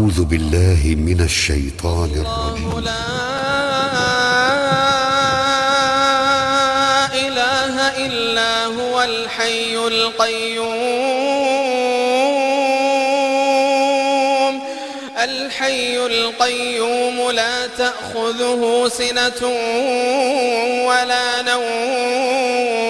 أعوذ بالله من الشيطان الرجيم. لا إله إلا هو الحي القيوم. الحي القيوم لا تأخذه سنة ولا نوم.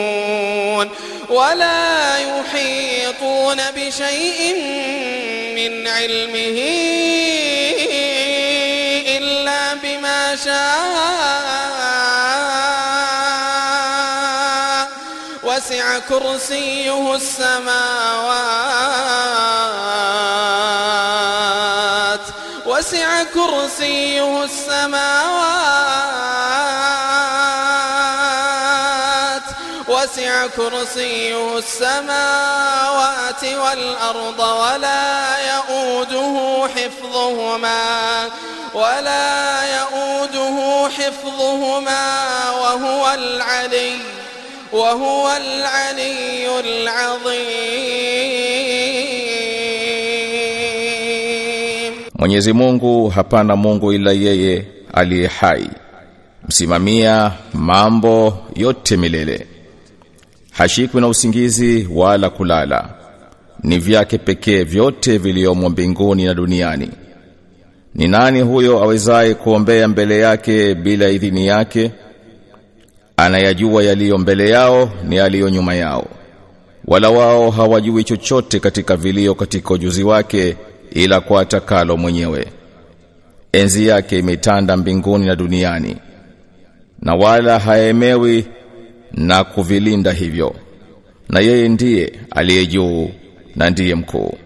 ولا يحيطون بشيء من علمه إلا بما شاء. وسع كرسيه السماوات. وسع كرسيه السماوات. وسع كرسيه السماوات والأرض ولا يؤوده حفظهما ولا يؤوده حفظهما وهو العلي وهو العلي العظيم. Mwenyezi Mungu hapana Mungu ila yeye aliye hai. Msimamia mambo yote milele. Hashikwi na usingizi wala kulala. Ni vyake pekee vyote viliomo mbinguni na duniani. Ni nani huyo awezaye kuombea mbele yake bila idhini yake? Anayajua yaliyo mbele yao ni yaliyo nyuma yao. Wala wao hawajui chochote katika vilio katika ujuzi wake ila kwa atakalo mwenyewe. Enzi yake imetanda mbinguni na duniani. Na wala haemewi na kuvilinda hivyo. Na yeye ndiye aliye juu na ndiye mkuu